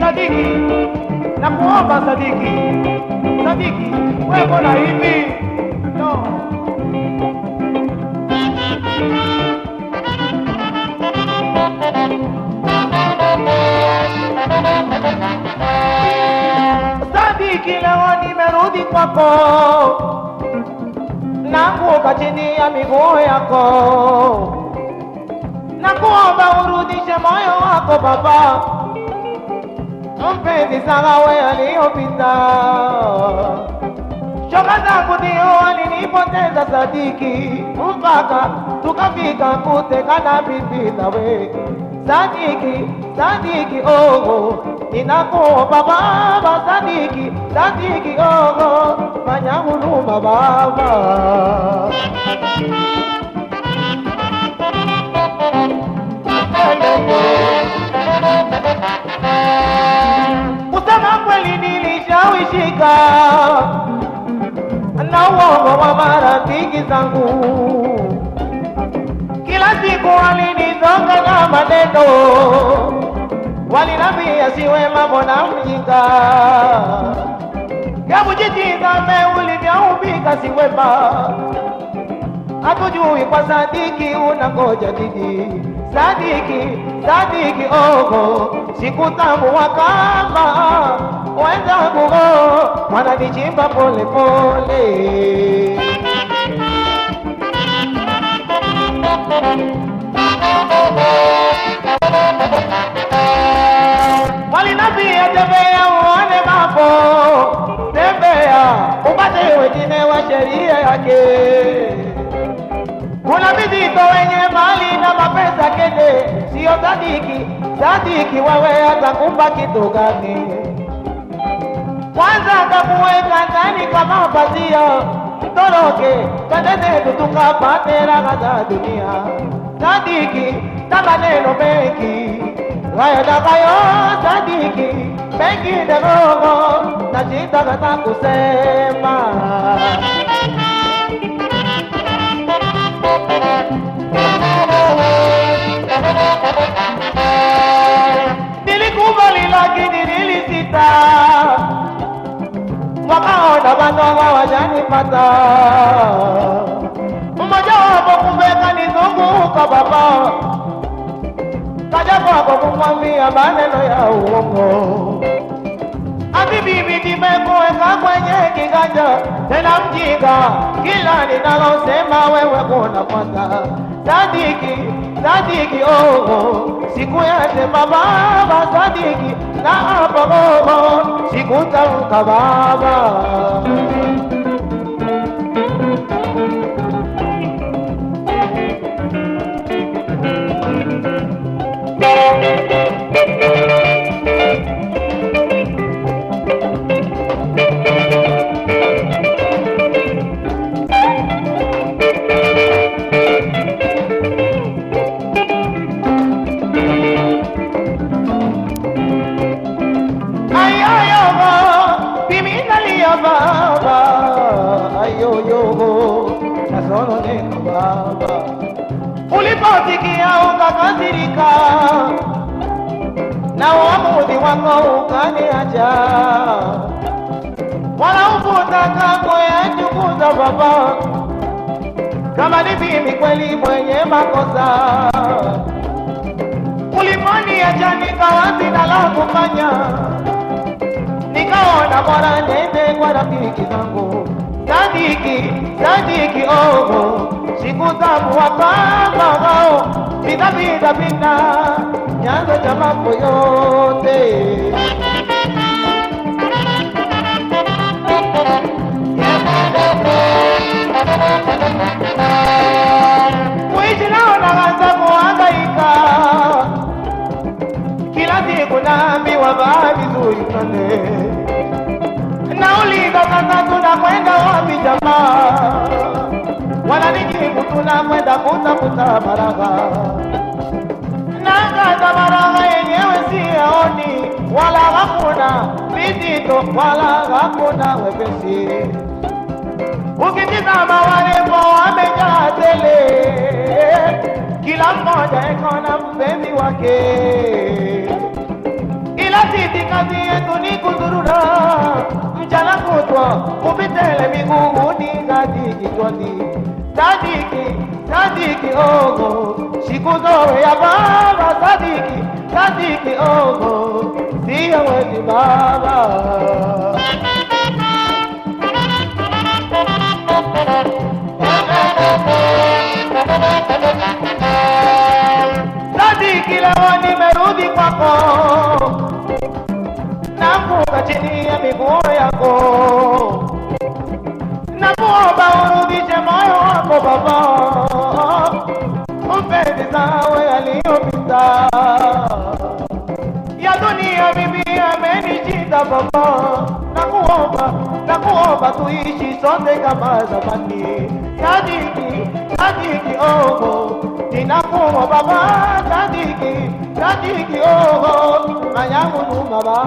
Sadiki, nakuomba Sadiki, Sadiki, wewe mbona hivi? Sadiki, leo nimerudi kwako, naanguka chini ya miguu yako, nakuomba urudishe moyo wako baba. Mpenzi sana we aliyopita. Shoga zangu ndio walinipoteza Sadiki, mpaka tukafika kutekana bibi nawe Sadiki, Sadiki ogo, ninakuomba baba Sadiki, Sadiki ogo, fanya huruma baba. Kusema kweli nilishawishika na uongo wa marafiki zangu, kila siku walinizonga na maneno, walinambia asiwe mambo na mjinga, hebu jitizame ubika si wema hatujui kwa Sadiki unangoja didi Sadiki, Sadiki ogo, sikutambua kama wenzangu oh, wananichimba pole wengine wa sheria yake kuna vizito wenye mali na mapesa kende, sio Sadiki. Sadiki wewe atakupa kitu gani? Kwanza kakuweka ndani kama pazia, mtoroke twende zetu tukapate raha za dunia. Sadiki na maneno mengi wayatakayo Sadiki, mengi roho sitakata kusema Nilikubali lakini nilisita, wakaona wandoa wajanipata. Mmoja wapo kumbe nizunguka baba, kaja kwako kumwambia maneno ya uongo. Ati bibi nimekuweka kwenye kiganja, tena mjinga, kila ninalosema wewe unafuata. Sadiki, Sadiki oh, siku yasema baba Sadiki, na hapo oh, sikutamka baba. Ayoyogo, nasononeka baba. Ulipotikia ukakasirika, na uamuzi wako ukaniacha, wala ukutaka kuyachunguza baba, kama ni mimi kweli mwenye makosa. Uliponiacha nikawa sina la kufanya, nikaona bora nende kwa rafiki zangu Sadiki, Sadiki ogo, sikutambua kama wao pita chanzo cha mambo yote. Kuishi nao naanza kuhangaika kila siku naambiwa vaa vizuri twende, nauliza sasa tunakwenda wapi jamaa? Wananijibu tunakwenda kutafuta baraka, nakaza baraka yenyewe siyaoni, wala hakuna vizito, wala hakuna wepesi. Ukitizama warembo wamejaa tele, kila mmoja eko na mpenzi wake, ila sisi kazi yetu ni kuzurura mchana upitele kupitele miguuni tadiki kichwani. Sadiki, sadiki ogo, siku zowe ya baba. Sadiki, sadiki ogo, siya wezi baba. Sadiki, leo nimerudi kwako, naanguka chini ya miguu yako, ya dunia mimi amenishinda baba, nakuomba nakuomba tuishi sote kama zamani. Sadiki sadiki oho, ninakuomba baba, sadiki sadiki oho, mayangu numa baba